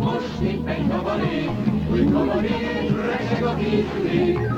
Most éppen kabaré, új kabaré, reseg a készülék.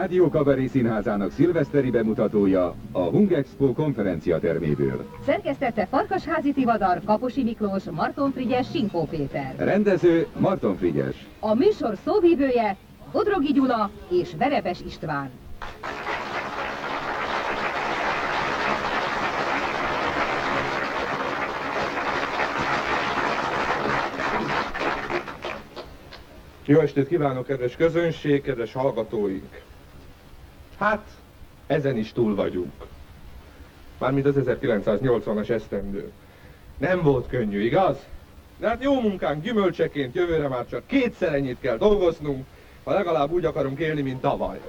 Rádió Kabaré Színházának szilveszteri bemutatója a Hung Expo konferencia terméből. Szerkesztette Farkasházi Tivadar, Kaposi Miklós, Marton Frigyes, Sinkó Péter. Rendező Marton Frigyes. A műsor szóvívője Odrogi Gyula és Verebes István. Jó estét kívánok, kedves közönség, kedves hallgatóink! Hát, ezen is túl vagyunk. Mármint az 1980-as esztendő. Nem volt könnyű, igaz? De hát jó munkánk gyümölcseként jövőre már csak kétszer ennyit kell dolgoznunk, ha legalább úgy akarunk élni, mint tavaly.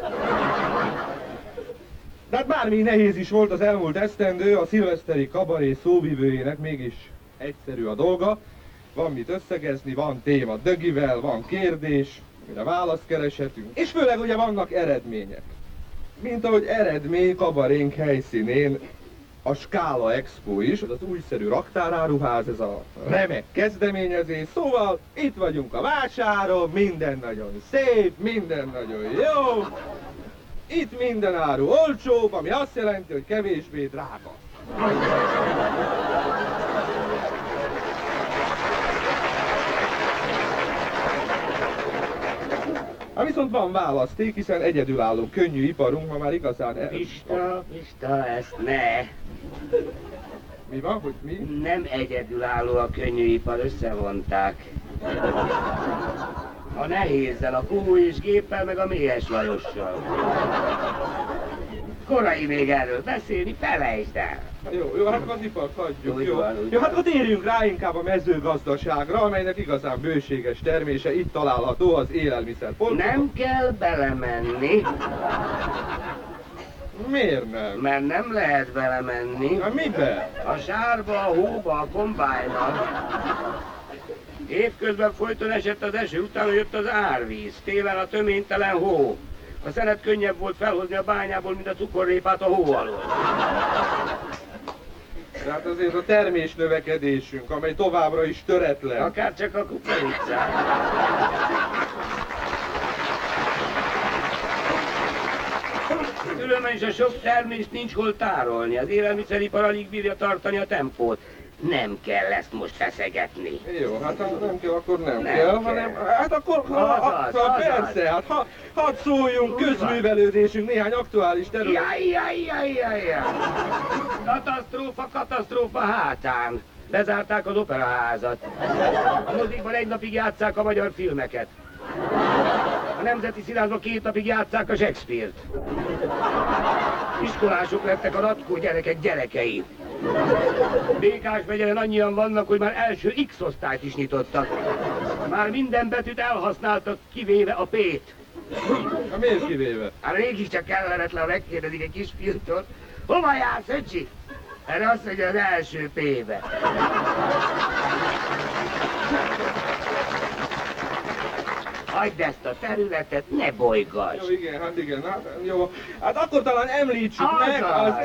De hát bármi nehéz is volt az elmúlt esztendő, a szilveszteri kabaré szóvivőjének mégis egyszerű a dolga. Van mit összegezni, van téma dögivel, van kérdés, mire választ kereshetünk, és főleg ugye vannak eredmények. Mint ahogy eredmény kabarénk helyszínén a Skála Expo is, az újszerű raktáráruház, ez a remek kezdeményezés, szóval itt vagyunk a vásáron, minden nagyon szép, minden nagyon jó, itt minden áru olcsóbb, ami azt jelenti, hogy kevésbé drága. Hát viszont van választék, hiszen egyedülálló könnyű iparunk ma már igazán... El... Pista, Pista, ezt ne! Mi van, hogy mi? Nem egyedülálló a könnyűipar, összevonták. A nehézzel, a kuhú és géppel, meg a méhes Lajossal. Korai még erről beszélni, felejtsd el! Jó, jó, hát az ipart hagyjuk, jó. Jó, hát akkor térjünk rá inkább a mezőgazdaságra, amelynek igazán bőséges termése itt található az élelmiszer Nem kell belemenni, Miért nem? mert nem lehet belemenni. Na mibe? A sárba, a hóba, a kombájnal. Évközben folyton esett az eső, utána jött az árvíz, télen a töménytelen hó. A szenet könnyebb volt felhozni a bányából, mint a cukorrépát a hó alól. Hát azért a termés növekedésünk, amely továbbra is töretlen. Akár csak a kukoricát. Különben is a sok termést nincs hol tárolni. Az élelmiszeripar alig bírja tartani a tempót. Nem kell ezt most feszegetni. Jó, hát ha nem kell, akkor nem, Nem kell, kell. hanem hát akkor ha, Azaz, ha, azaz. persze, hát ha, hadd szóljunk közművelődésünk néhány aktuális terület. Jaj, jaj, jaj, jaj, jaj. Katasztrófa, katasztrófa hátán. Lezárták az operaházat. A mozikban egy napig játszák a magyar filmeket. A Nemzeti Színházban két napig játszák a Shakespeare-t. Iskolások lettek a ratkó gyerekek gyerekei. Békás megyelen annyian vannak, hogy már első X-osztályt is nyitottak. Már minden betűt elhasználtak, kivéve a P-t. Ha miért kivéve? Hát régi csak kellemetlen, megkérdezik egy kis fiútól. Hova jársz, öcsi? Erre azt mondja az első P-be. Hagyd ezt a területet, ne bolygass. Jó, igen, hát igen, hát jó. Hát akkor talán említsük Azaz, meg az azaz.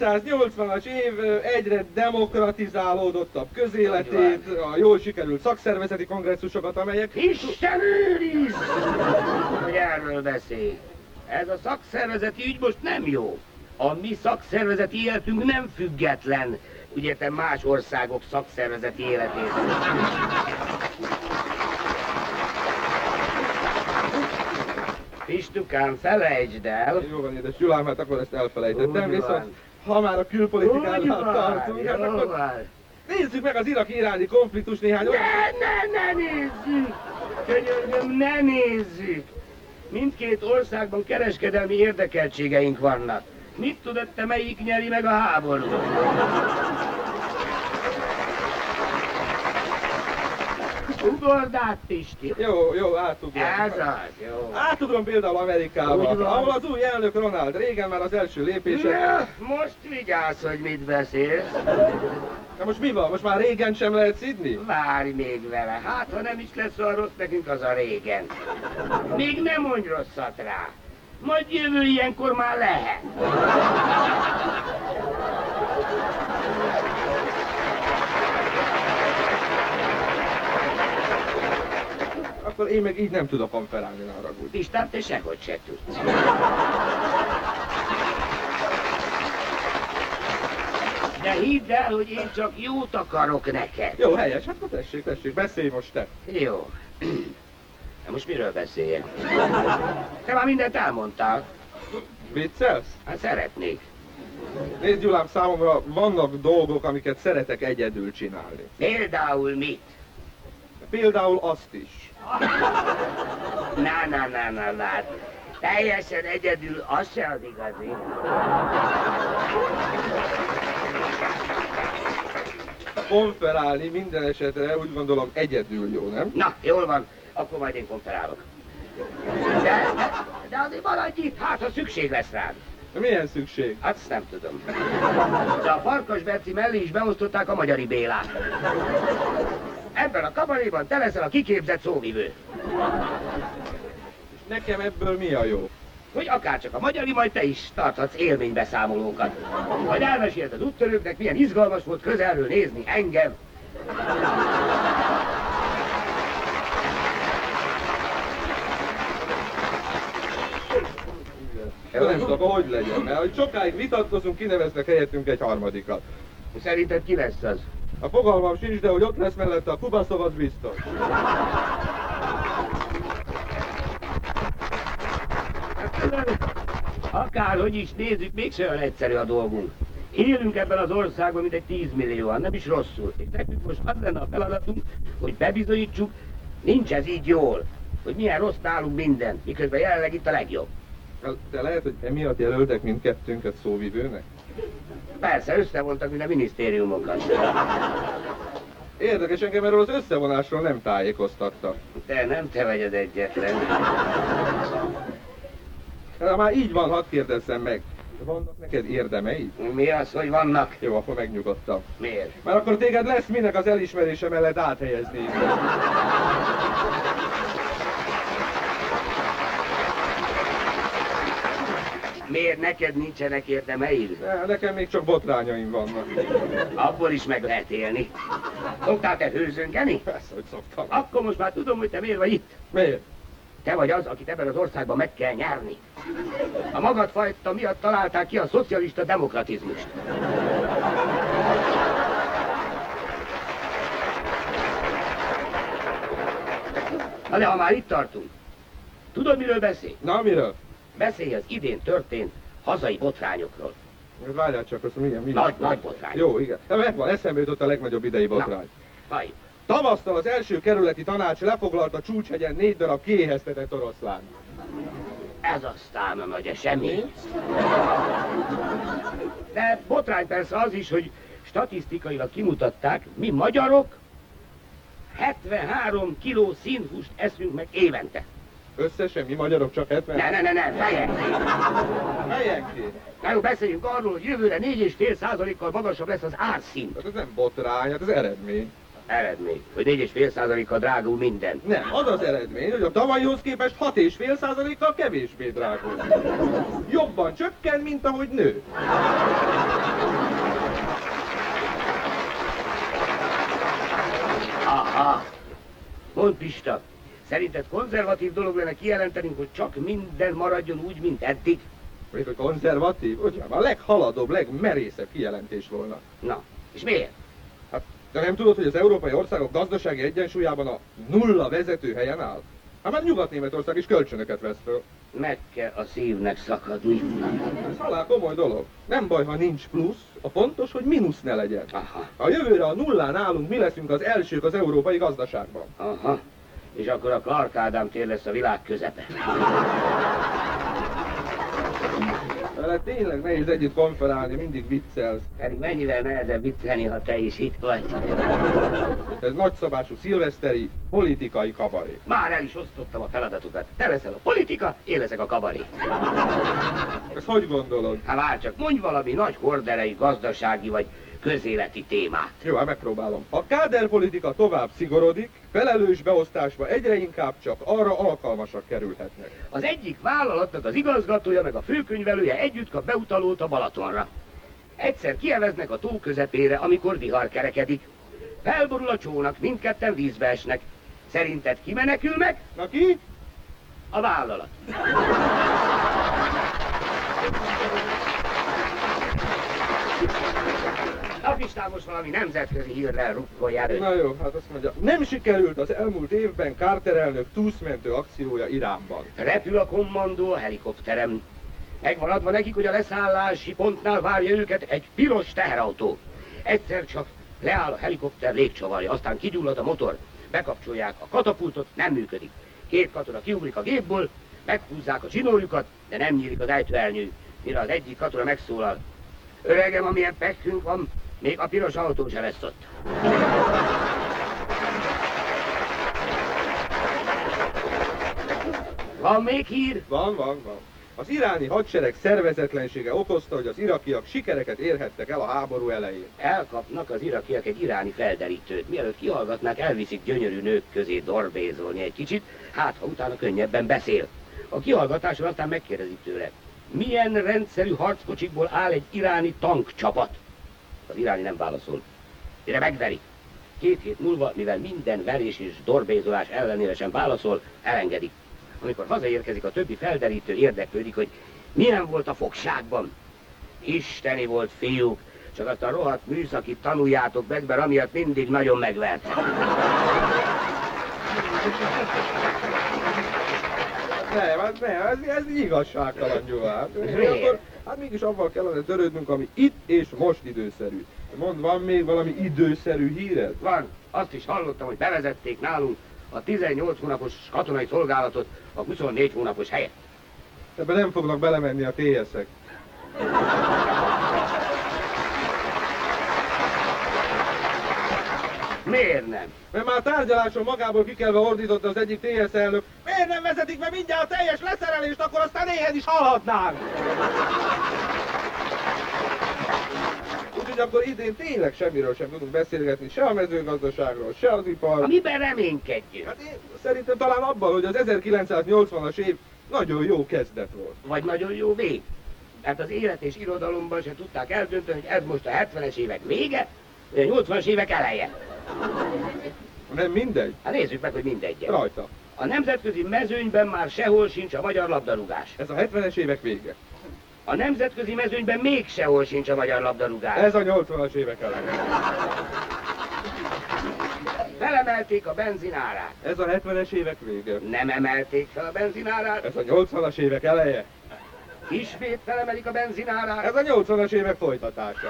1980-as év egyre demokratizálódottabb közéletét, a jól sikerült szakszervezeti kongresszusokat, amelyek... Isten őriz! Hogy erről beszél. Ez a szakszervezeti ügy most nem jó. A mi szakszervezeti életünk nem független. Ugye te más országok szakszervezeti életét. Pistukám, felejtsd el. Jó van, édes Gyulám, hát akkor ezt elfelejtettem, Úgy viszont van. ha már a külpolitikánál tartunk, hát akkor van. nézzük meg az iraki-iráni konfliktus néhány Ne, olyan... ne, ne nézzük! Könyörgöm, ne nézzük! Mindkét országban kereskedelmi érdekeltségeink vannak. Mit tudod te, melyik nyeri meg a háborút? Ugord át, Pisti! Jó, jó, átugrom. Ez az, jó. Átugrom például Amerikába, ahol az új elnök Ronald Reagan már az első lépése. Na, most vigyázz, hogy mit beszélsz. Na most mi van? Most már régen sem lehet szidni? Várj még vele, hát ha nem is lesz olyan rossz nekünk az a régen. Még nem mondj rosszat rá. Majd jövő ilyenkor már lehet. Akkor én meg így nem tudok konferálni, ne haragudj. Pistán, te sehogy se tudsz. De hidd el, hogy én csak jót akarok neked. Jó, helyes, hát tessék, tessék, beszélj most te. Jó. Na most miről beszéljek? Te már mindent elmondtál. Viccelsz? Hát szeretnék. Nézd Gyulám, számomra vannak dolgok, amiket szeretek egyedül csinálni. Például mit? Például azt is. Na, na, na, na, na. Teljesen egyedül, az se az igazi. Konferálni minden esetre úgy gondolom egyedül jó, nem? Na, jól van, akkor majd én konferálok. De, de azért maradj itt, hát ha szükség lesz rád. Milyen szükség? Hát ezt nem tudom. De a Farkas Berci mellé is beosztották a Magyari Bélát. Ebben a kabaréban te leszel a kiképzett szóvivő. És nekem ebből mi a jó? Hogy akárcsak a magyari, majd te is tarthatsz élménybeszámolókat. Majd elmeséled az úttörőknek, milyen izgalmas volt közelről nézni engem. De nem tudom, hogy legyen, mert hogy sokáig vitatkozunk, kineveznek helyettünk egy harmadikat. Szerinted ki lesz az? A fogalmam sincs, de hogy ott lesz mellette a Kubaszov, az biztos. Akárhogy is nézzük, mégse olyan egyszerű a dolgunk. Élünk ebben az országban, mint egy 10 millióan, nem is rosszul. És nekünk most az lenne a feladatunk, hogy bebizonyítsuk, nincs ez így jól. Hogy milyen rossz nálunk minden, miközben jelenleg itt a legjobb. De lehet, hogy emiatt jelöltek mindkettőnket szóvivőnek? Persze, összevontak minden minisztériumokat. Érdekes, engem erről az összevonásról nem tájékoztattak. De nem te vagy az egyetlen. De már így van, hadd kérdezzem meg. Vannak neked érdemeid? Mi az, hogy vannak? Jó, akkor megnyugodtam. Miért? Mert akkor téged lesz minek az elismerése mellett áthelyezni. Miért neked nincsenek érdemeid? Ne, nekem még csak botrányaim vannak. Abból is meg lehet élni. Szoktál te hőzöngeni? Persze, hogy szoktam. Akkor most már tudom, hogy te miért vagy itt. Miért? Te vagy az, akit ebben az országban meg kell nyerni. A magad fajta miatt találták ki a szocialista demokratizmust. Na de ha már itt tartunk, tudod miről beszél? Na, miről? Beszélj az idén történt hazai botrányokról. Várjál csak, azt milyen, milyen. Nagy, nagy botrány. Jó, igen. De megvan, eszembe jutott a legnagyobb idei botrány. Vaj, Tavasztal az első kerületi tanács lefoglalta Csúcshegyen négy darab kiéheztetett oroszlán. ez aztán a nagy esemény. De botrány persze az is, hogy statisztikailag kimutatták, mi magyarok 73 kiló színhúst eszünk meg évente. Összesen mi magyarok csak 70? Ne, ne, ne, ne, fejenként. Helyenként. Na jó, beszéljünk arról, hogy jövőre 4,5 százalékkal magasabb lesz az árszint. Hát ez nem botrány, hát ez eredmény. Eredmény, hogy 4,5 százalékkal drágul minden. Nem, az az eredmény, hogy a tavalyhoz képest 6,5 százalékkal kevésbé drágul. Jobban csökken, mint ahogy nő. Aha. Mondd Pista, szerinted konzervatív dolog lenne kijelentenünk, hogy csak minden maradjon úgy, mint eddig? Még a konzervatív, ugye, a leghaladóbb, legmerészebb kijelentés volna. Na, és miért? Hát, de nem tudod, hogy az európai országok gazdasági egyensúlyában a nulla vezető helyen áll? Hát már Nyugat-Németország is kölcsönöket vesz föl. Meg kell a szívnek szakadni. Ez halál komoly dolog. Nem baj, ha nincs plusz, a fontos, hogy mínusz ne legyen. Aha, Ha jövőre a nullán állunk, mi leszünk az elsők az európai gazdaságban. aha. És akkor a Clark Ádám tér lesz a világ közepe. Vele tényleg nehéz együtt konferálni, mindig viccelsz. Pedig mennyivel nehezebb viccelni, ha te is itt vagy. Ez nagyszabású szilveszteri politikai kabaré. Már el is osztottam a feladatokat. Te leszel a politika, én leszek a kabaré. Ezt hogy gondolod? Hát várj csak, mondj valami nagy horderei gazdasági vagy közéleti témát. Jó, hát megpróbálom. A káderpolitika tovább szigorodik, felelős beosztásba egyre inkább csak arra alkalmasak kerülhetnek. Az egyik vállalatnak az igazgatója meg a főkönyvelője együtt kap beutalót a Balatonra. Egyszer kieveznek a tó közepére, amikor vihar kerekedik. Felborul a csónak, mindketten vízbe esnek. Szerinted ki menekül meg? Na ki? A vállalat. Apistán most valami nemzetközi hírrel rukkolj elő. Na jó, hát azt mondja, nem sikerült az elmúlt évben Carter elnök túszmentő akciója Iránban. Repül a kommandó a helikopterem. Megvan adva nekik, hogy a leszállási pontnál várja őket egy piros teherautó. Egyszer csak leáll a helikopter légcsavarja, aztán kigyullad a motor. Bekapcsolják a katapultot, nem működik. Két katona kiugrik a gépből, meghúzzák a csinórjukat, de nem nyílik az ejtőernyő. Mire az egyik katona megszólal. Öregem, amilyen pekünk van, még a piros autó se lesz ott. Van még hír? Van, van, van. Az iráni hadsereg szervezetlensége okozta, hogy az irakiak sikereket érhettek el a háború elején. Elkapnak az irakiak egy iráni felderítőt. Mielőtt kihallgatnák, elviszik gyönyörű nők közé dorbézolni egy kicsit, hát ha utána könnyebben beszél. A kihallgatáson aztán megkérdezik tőle, milyen rendszerű harckocsikból áll egy iráni tankcsapat? Az iráni nem válaszol. Mire megveri. Két hét múlva, mivel minden verés és dorbézolás ellenére sem válaszol, elengedik. Amikor hazaérkezik, a többi felderítő érdeklődik, hogy milyen volt a fogságban. Isteni volt, fiúk, csak azt a rohadt műszakit tanuljátok meg, mert amiatt mindig nagyon megvertek. Nem, hát nem, ez, ez igazságtalan. Miért? Akkor, hát mégis avval kellene törődnünk, ami itt és most időszerű. Mond, van még valami időszerű híred? Van, azt is hallottam, hogy bevezették nálunk a 18 hónapos katonai szolgálatot a 24 hónapos helyett. Ebben nem fognak belemenni a TS-ek. Miért nem? Mert már tárgyaláson magából kikelve ordította az egyik TS elnök, miért nem vezetik be mindjárt a teljes leszerelést, akkor aztán éhen is hallhatnánk! Úgyhogy akkor idén tényleg semmiről sem tudunk beszélgetni, se a mezőgazdaságról, se az ipar. Amiben reménykedjünk. Hát én szerintem talán abban, hogy az 1980-as év nagyon jó kezdet volt. Vagy nagyon jó vég. Mert az élet és irodalomban se tudták eldönteni, hogy ez most a 70-es évek vége, vagy a 80-as évek eleje. Nem mindegy? Hát nézzük meg, hogy mindegy. Rajta. A nemzetközi mezőnyben már sehol sincs a magyar labdarúgás. Ez a 70-es évek vége. A nemzetközi mezőnyben még sehol sincs a magyar labdarúgás. Ez a 80-as évek eleje. Felemelték a benzinárát. Ez a 70-es évek vége. Nem emelték fel a benzinárát. Ez a 80-as évek eleje. Ismét felemelik a benzinárát. Ez a 80-as évek folytatása.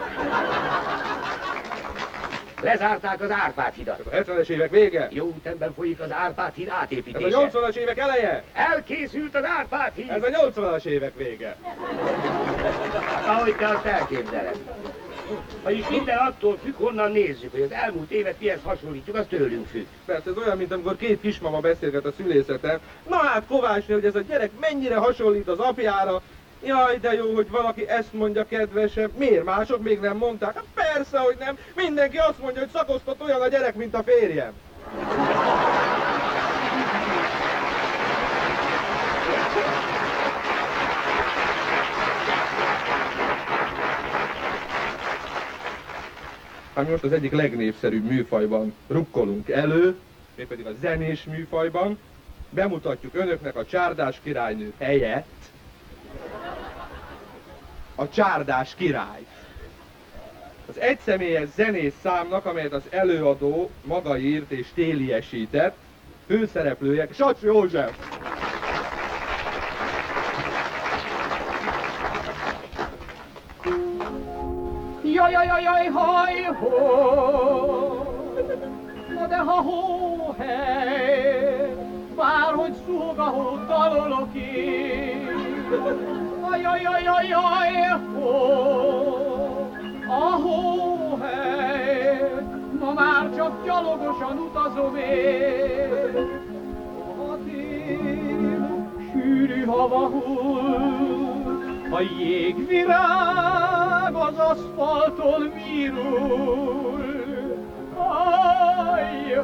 Lezárták az Árpád hidat. Ez a 70-es évek vége. Jó ütemben folyik az Árpád híd Ez a átépítése. 80-as évek eleje. Elkészült az Árpád híd. Ez a 80-as évek vége. Ahogy te azt elképzeled. Vagyis minden attól függ, honnan nézzük, hogy az elmúlt évet mihez hasonlítjuk, az tőlünk függ. Persze ez olyan, mint amikor két kismama beszélget a szülészeten. Na hát Kovácsné, hogy ez a gyerek mennyire hasonlít az apjára. Jaj, de jó, hogy valaki ezt mondja kedvesem. Miért mások még nem mondták? Hát persze, hogy nem. Mindenki azt mondja, hogy szakosztott olyan a gyerek, mint a férjem. Hát mi most az egyik legnépszerűbb műfajban rukkolunk elő, mégpedig a zenés műfajban. Bemutatjuk önöknek a csárdás királynő helyett a Csárdás király. Az egyszemélyes zenész számnak, amelyet az előadó maga írt és téliesített, főszereplője Sacs József. Jaj, jaj, jaj, jaj, haj, ho, na de ha hó, hely, bárhogy szúg a hó, dalolok én. Gyalogosan utazom én. A tél, sűrű hava a jégvirág az aszfalton virul. Aj,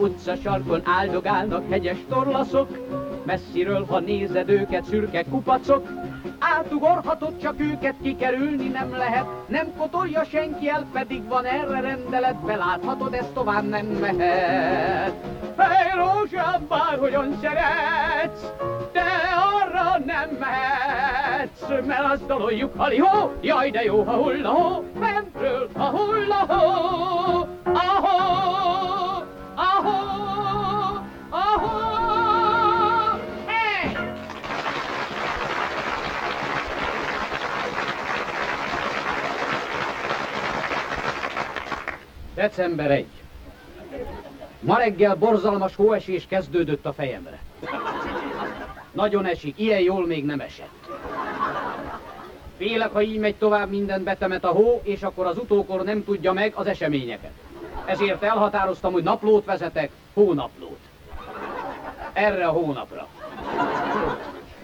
Utca sarkon áldogálnak hegyes torlaszok, messziről, ha nézed őket, szürke kupacok, átugorhatod, csak őket kikerülni nem lehet, nem kotolja senki el, pedig van erre rendelet, beláthatod, ez tovább nem mehet. Hely, rózsám, bárhogyan szeretsz, de arra nem mehetsz, mert azt daloljuk, halihó, jaj, de jó, ha hull a hó, fentről, ha hull a hó, ahó, ahó, ahó! December 1. Ma reggel borzalmas hóesés kezdődött a fejemre. Nagyon esik, ilyen jól még nem esett. Félek, ha így megy tovább, minden betemet a hó, és akkor az utókor nem tudja meg az eseményeket. Ezért elhatároztam, hogy naplót vezetek, hónaplót. Erre a hónapra.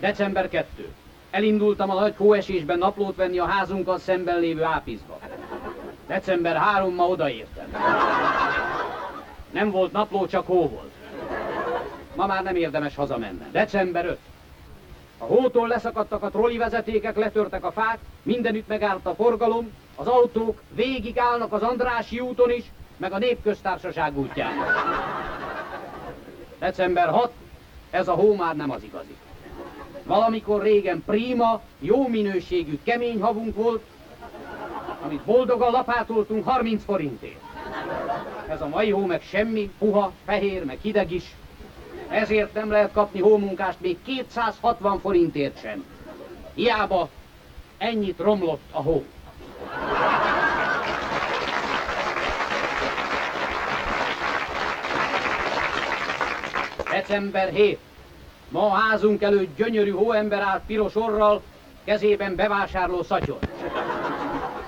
December 2. Elindultam a nagy hóesésben naplót venni a házunkkal szemben lévő ápizba. December 3 ma odaértem. Nem volt napló, csak hó volt. Ma már nem érdemes hazamennem. December 5. A hótól leszakadtak a troli vezetékek, letörtek a fák, mindenütt megállt a forgalom, az autók végig állnak az Andrási úton is, meg a Népköztársaság útján. December 6. Ez a hó már nem az igazi. Valamikor régen prima, jó minőségű, kemény havunk volt, amit boldogan lapátoltunk 30 forintért. Ez a mai hó meg semmi, puha, fehér, meg hideg is. Ezért nem lehet kapni hómunkást még 260 forintért sem. Hiába ennyit romlott a hó. December 7. Ma a házunk előtt gyönyörű hóember állt piros orral, kezében bevásárló szatyor.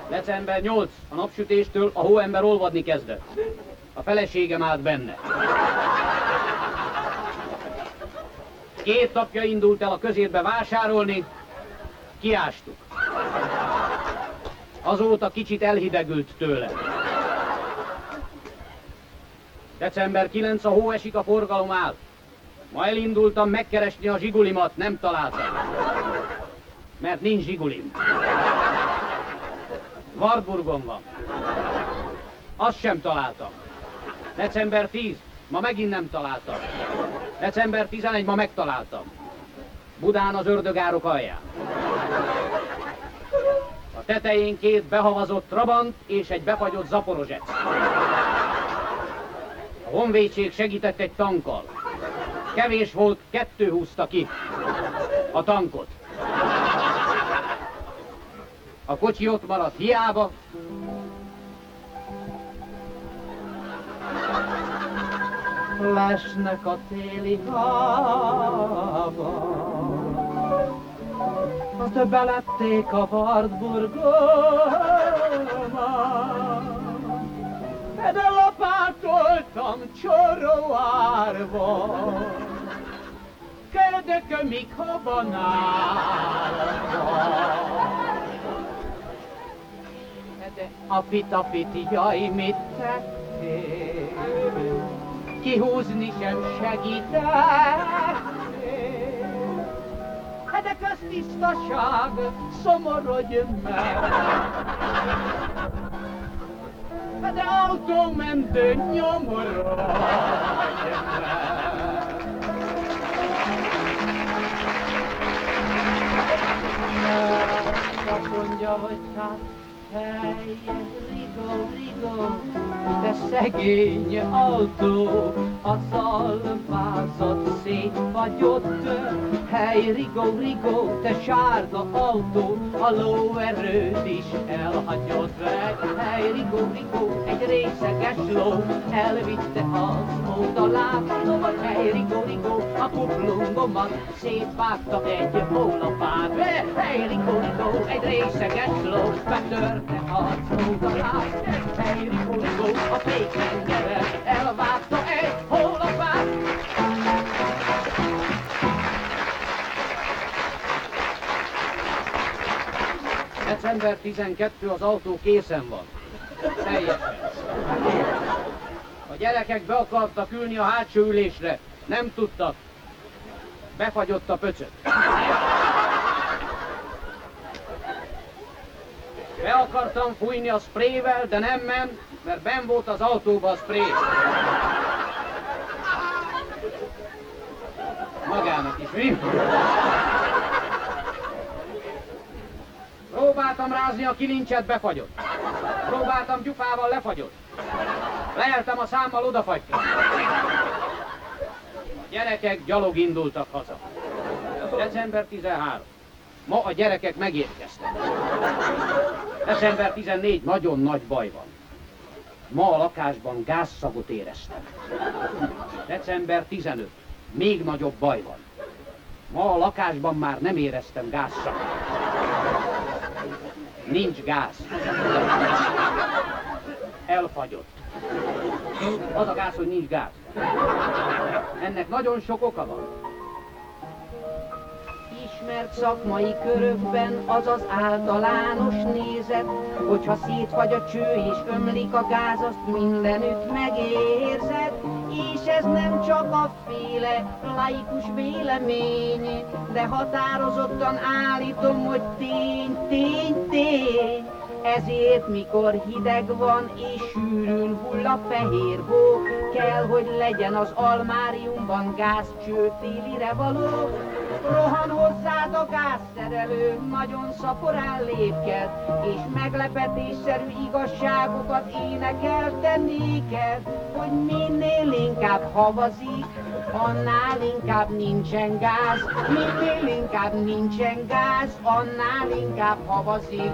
December 8. A napsütéstől a hóember olvadni kezdett. A feleségem állt benne. Két napja indult el a közérbe vásárolni, kiástuk. Azóta kicsit elhidegült tőle. December 9 a hó esik, a forgalom áll. Ma elindultam megkeresni a zsigulimat, nem találtam. Mert nincs zsigulim. Warburgon van. Azt sem találtam. December 10, ma megint nem találtam. December 11, ma megtaláltam. Budán az ördögárok alján. A tetején két behavazott trabant és egy befagyott zaporozsec. A honvédség segített egy tankkal. Kevés volt, kettő húzta ki a tankot. A kocsi ott maradt hiába. Lesnek a téli azt belették a Wartburgóba. Lapátoltam csoróárva, ködökömig habanálva. De apit, apit, jaj, mit tettél? Kihúzni sem segítettél. De köztisztaság, szomorodj meg! De autómentő nyomorodj meg! Azt mondja, hogy hát helyezri rigó, rigó, de szegény autó, a szalmázat szétfagyott. Hely, rigó, rigó, te sárga autó, a lóerőd is elhagyott. Hely, rigó, rigó, egy részeges ló, elvitte az módalátomat. Hely, rigó, rigó, a kuplungomat szétvágta egy hólapát. Hely, rigó, rigó, egy részeges ló, betörte az módalát. Hely, rigó, rigó, a fékengeret December 12 az autó készen van. Teljesen. A gyerekek be akartak ülni a hátsó ülésre. Nem tudtak. Befagyott a pöcöt. Be akartam fújni a sprével, de nem ment, mert ben volt az autóba a spré. Magának is, mi? Próbáltam rázni a kilincset, befagyott. Próbáltam gyufával, lefagyott. Leeltem a számmal, odafagytam. A gyerekek gyalog indultak haza. December 13. Ma a gyerekek megérkeztek. December 14. Nagyon nagy baj van. Ma a lakásban gázszagot éreztem. December 15. Még nagyobb baj van. Ma a lakásban már nem éreztem gázszagot. Nincs gáz. Elfagyott. Az a gáz, hogy nincs gáz. Ennek nagyon sok oka van. Ismert szakmai körökben az az általános nézet, hogyha szétfagy a cső és ömlik a gáz, azt mindenütt megérzed, és ez nem csak a féle laikus vélemény, de határozottan állítom, hogy tény, tény, tény. Ezért, mikor hideg van és sűrűn hull a fehér hó, kell, hogy legyen az almáriumban gázcső télire való. Rohan hozzád a gázszerelő, nagyon szaporán lépked, és meglepetésszerű igazságokat énekelte néked, hogy minél inkább havazik, annál inkább nincsen gáz, minél inkább nincsen gáz, annál inkább havazik.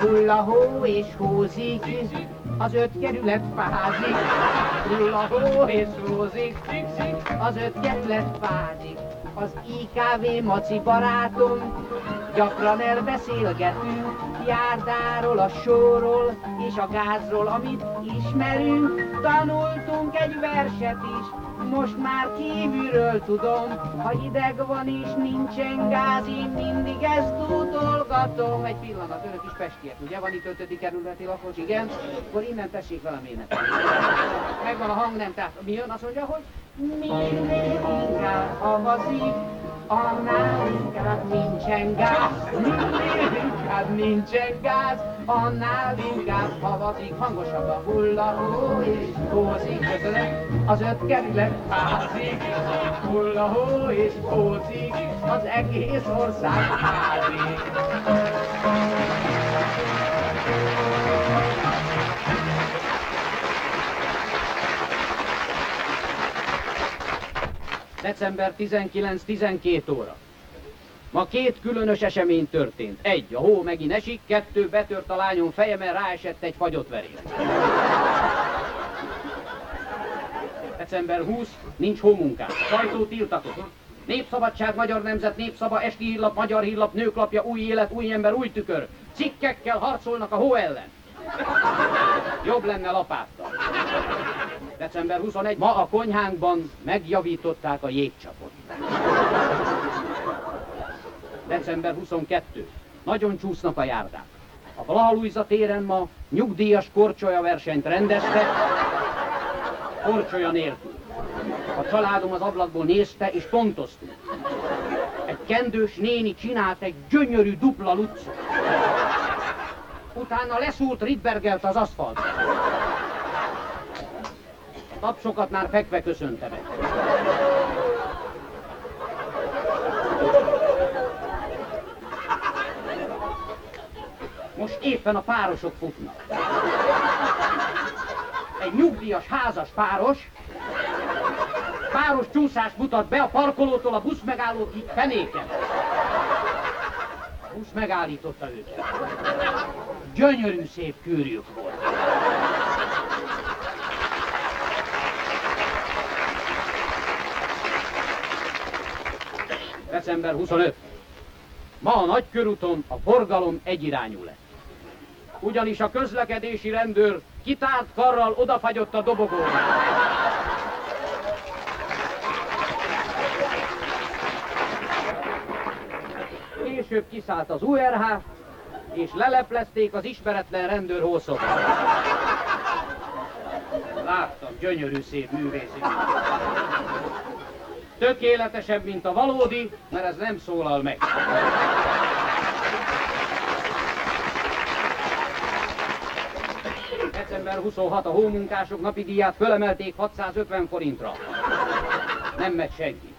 Hull a hó és hózik, az öt kerület fázik. Hull a hó és hózik, az öt kerület fázik. Az IKV maci barátom, gyakran elbeszélgetünk, járdáról, a sóról és a gázról, amit ismerünk. Tanultunk egy verset is, most már kívülről tudom, ha hideg van és nincsen gáz, én mindig ezt tudolgatom. Egy pillanat, önök is pestiek, ugye? Van itt ötödik kerületi lakos, igen? Akkor innen tessék velem énekelni. Megvan a hang, nem? Tehát mi jön? Azt mondja, hogy minél inkább havazik, annál inkább nincsen gáz, minél inkább annál inkább havazik, hangosabb a hullahó és hózik, köszönöm, az öt kerület házik, hullahó és hózik, az egész ország házik. December 19-12 óra. Ma két különös esemény történt. Egy, a hó megint esik, kettő, betört a lányom feje, mert ráesett egy fagyott verény. December 20, nincs hómunkás. Sajtó tiltakozott. Népszabadság, Magyar Nemzet, Népszaba, Esti Hírlap, Magyar Hírlap, Nőklapja, Új Élet, Új Ember, Új Tükör. Cikkekkel harcolnak a hó ellen. Jobb lenne lapáttal. December 21, ma a konyhánkban megjavították a jégcsapot. December 22, nagyon csúsznak a járdák. A Blahalújza téren ma nyugdíjas korcsolya versenyt rendeztek, korcsolya nélkül. A családom az ablakból nézte, és pontoztunk. Egy kendős néni csinált egy gyönyörű dupla lucot. Utána leszúrt Rittbergelt az aszfalt. Tapsokat már fekve köszönte meg. Most éppen a párosok futnak. Egy nyugdíjas házas páros, páros csúszás mutat be a parkolótól a busz megállókig fenéken. A busz megállította őket. Gyönyörű szép kűrjük volt. December 25. Ma a nagykörúton a forgalom egyirányú lett. Ugyanis a közlekedési rendőr kitárt karral odafagyott a dobogóra. Később kiszállt az URH, és leleplezték az ismeretlen rendőr hószokat. Láttam, gyönyörű szép művészi. Tökéletesebb, mint a valódi, mert ez nem szólal meg. December 26 a hómunkások napi díját fölemelték 650 forintra. Nem megy senki.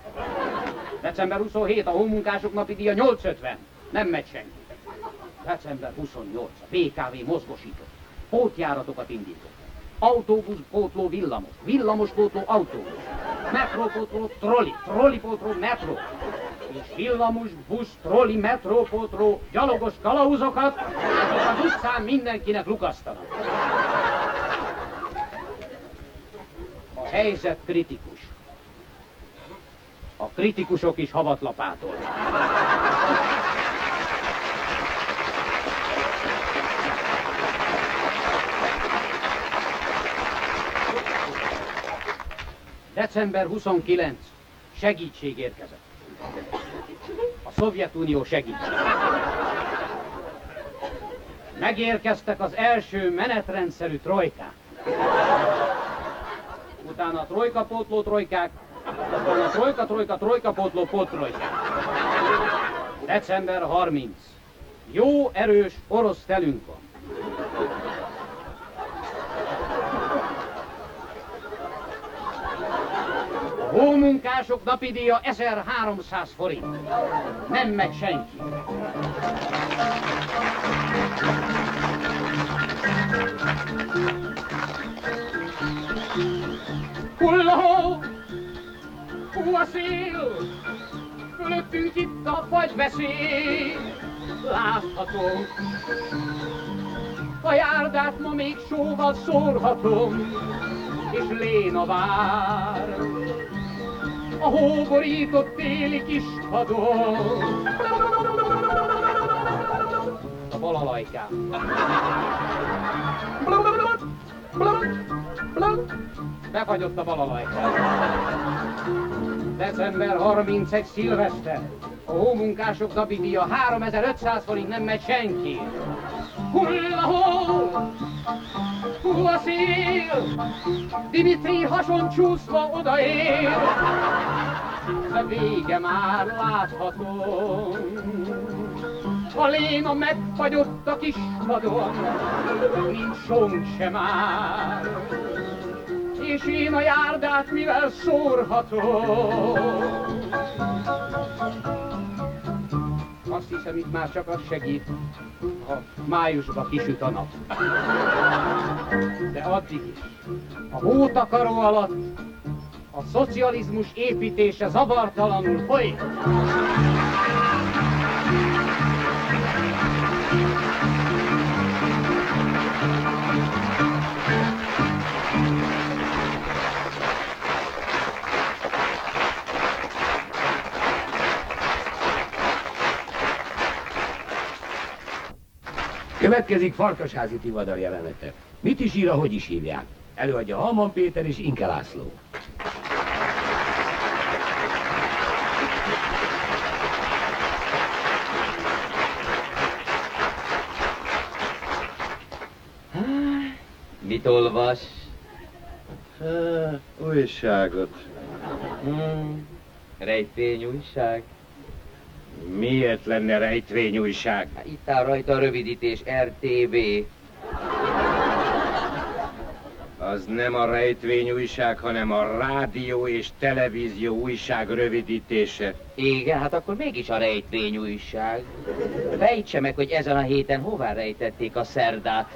December 27 a hómunkások napi díja 850. Nem megy senki. December 28 a BKV mozgosított. Pótjáratokat indított. Autóbusz pótló villamos, villamos pótló autóbusz, metró pótló troli, pótló metró, és villamos, busz, troli, metró pótló gyalogos kalauzokat, akik az utcán mindenkinek lukasztanak. A helyzet kritikus. A kritikusok is havatlapátolnak. December 29. Segítség érkezett. A Szovjetunió segítség. Megérkeztek az első menetrendszerű trojkák. Utána a trojka pótló trojkák, utána a trojka, trojka, trojka pótló pótrojkák. December 30. Jó, erős orosz telünk van. Hómunkások napi díja 1300 forint. Nem megy senki. Hullahó! Hú a szél! Fölöttünk itt a fagyveszély! Látható! A járdát ma még sóval szórhatom, és Léna vár. A hóborított téli kis padon. A balalajkám. Befagyott a balalajkám. December 31 szilveszter. A hómunkások napi díja 3500 forint nem megy senki. Hull a hó! Hú a szél! Dimitri hason csúszva odaér! A vége már látható. A léna megfagyott a kis padon, nincs sonk se már. És én a járdát mivel szórhatom? Azt hiszem, itt már csak az segít, ha májusba kisüt a nap. De addig is, a hótakaró alatt a szocializmus építése zavartalanul folyik. Következik Farkasházi Tivadar jelenete. Mit is ír, hogy is hívják? Előadja Halman Péter és Inke László. Mit olvas? Há, újságot. Hmm, rejtény újság? Miért lenne rejtvényújság? Hát Itt áll rajta a rövidítés RTV. Az nem a rejtvényújság, hanem a rádió és televízió újság rövidítése. Igen, hát akkor mégis a rejtvény újság. Fejtse meg, hogy ezen a héten hová rejtették a szerdát.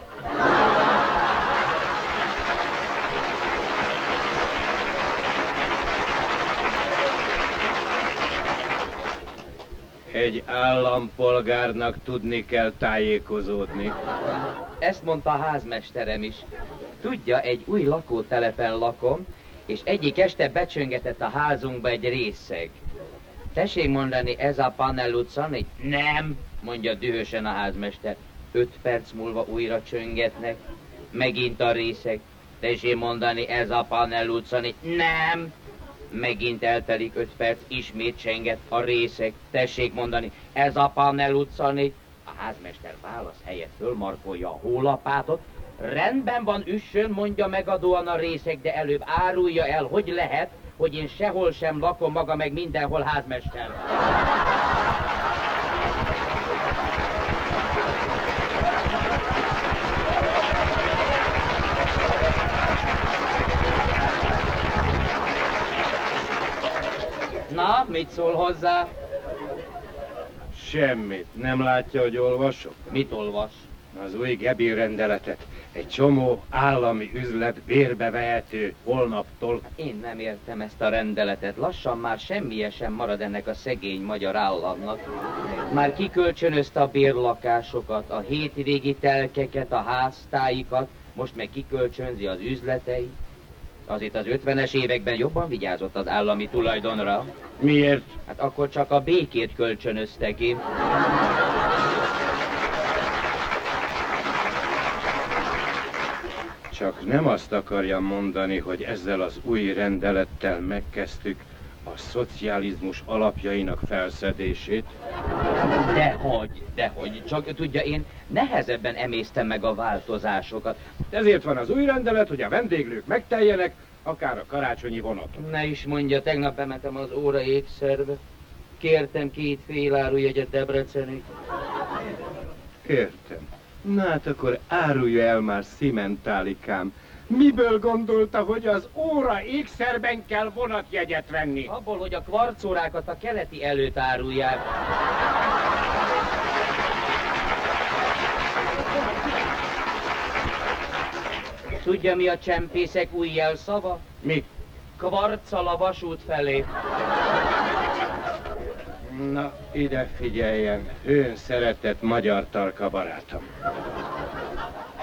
Egy állampolgárnak tudni kell tájékozódni. Ezt mondta a házmesterem is. Tudja, egy új lakótelepen lakom, és egyik este becsöngetett a házunkba egy részeg. Tessék mondani, ez a panel utca? Egy nem, mondja dühösen a házmester. Öt perc múlva újra csöngetnek. Megint a részeg. Tessék mondani, ez a panel utca? Egy nem. Megint eltelik öt perc, ismét csenget a részek. Tessék mondani, ez a panel utca? A házmester válasz helyett fölmarkolja a hólapátot, Rendben van, üssön, mondja megadóan a részek, de előbb árulja el, hogy lehet, hogy én sehol sem lakom maga meg mindenhol házmester. Na, mit szól hozzá? Semmit. Nem látja, hogy olvasok? Mit olvas? Az új Gebi rendeletet. Egy csomó állami üzlet bérbe vehető holnaptól. Én nem értem ezt a rendeletet. Lassan már semmije sem marad ennek a szegény magyar államnak. Már kikölcsönözte a bérlakásokat, a hétvégi telkeket, a háztáikat, most meg kikölcsönzi az üzleteit. Azért az 50-es években jobban vigyázott az állami tulajdonra. Miért? Hát akkor csak a békét kölcsönözte ki. Csak nem azt akarja mondani, hogy ezzel az új rendelettel megkezdtük a szocializmus alapjainak felszedését. Dehogy, dehogy. Csak tudja, én nehezebben emésztem meg a változásokat. Ezért van az új rendelet, hogy a vendéglők megteljenek, akár a karácsonyi vonaton. Ne is mondja, tegnap bementem az óra ékszerbe. Kértem két félárujegyet Debrecenig. Értem. Na hát akkor árulja el már szimentálikám. Miből gondolta, hogy az óra ékszerben kell vonatjegyet venni? Abból, hogy a kvarcórákat a keleti előtt árulják. Tudja, mi a csempészek új jelszava? Mi? Kvarccal a vasút felé. Na, ide figyeljen, hőn szeretett magyar tarka barátom.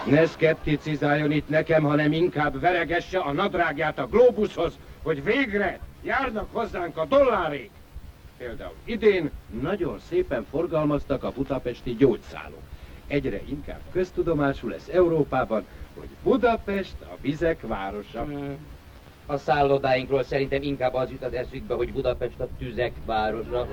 Ne szkepticizáljon itt nekem, hanem inkább veregesse a nadrágját a globushoz, hogy végre járnak hozzánk a dollárék. Például idén nagyon szépen forgalmaztak a budapesti gyógyszálok. Egyre inkább köztudomású lesz Európában, hogy Budapest a vizek városa. Hmm. A szállodáinkról szerintem inkább az jut az eszükbe, hogy Budapest a tüzek városa.